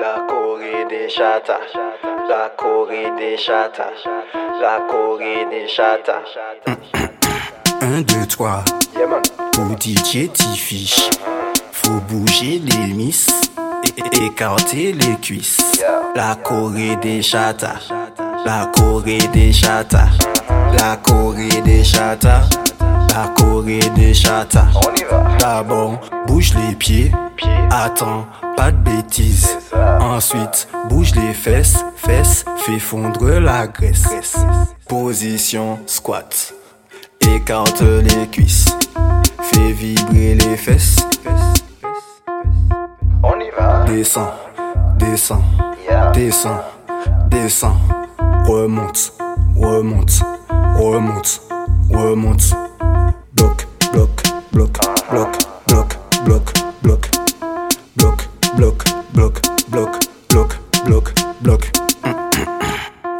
La Corée des chatas. La Corée des chatas. La Corée des chatas. 1, 2, 3. Yeah, man. Pour DJ T-Fish. Faut bouger les miss. Et et- écarter les cuisses. La Corée des chatas. La Corée des chatas. La Corée des chatas. La Corée des chatas. On y va. D'abord, bouge les pieds. Attends, pas de bêtises. Ensuite, bouge les fesses, fesses, fais fondre la graisse. Position squat. Écarte les cuisses. Fais vibrer les fesses. On y va. Descends, descends, Yeah. descends, descends. Remonte, remonte, remonte, remonte. Bloc, bloc, bloc, bloc, bloc, bloc.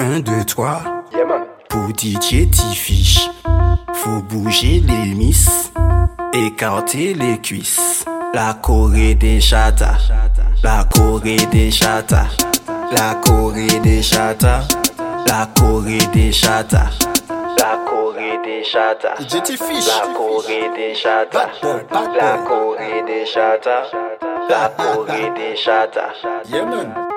1, 2, 3. Yeah, man. Pour DJ T-Fish, faut bouger les miss, écarter les cuisses. La Corée des chatas, la Corée des chatas, la Corée des chatas, la Corée des chatas. La Corée des Fish. La Corée des bad La. Corée des chatas. La Corée des chatas. Yeah man.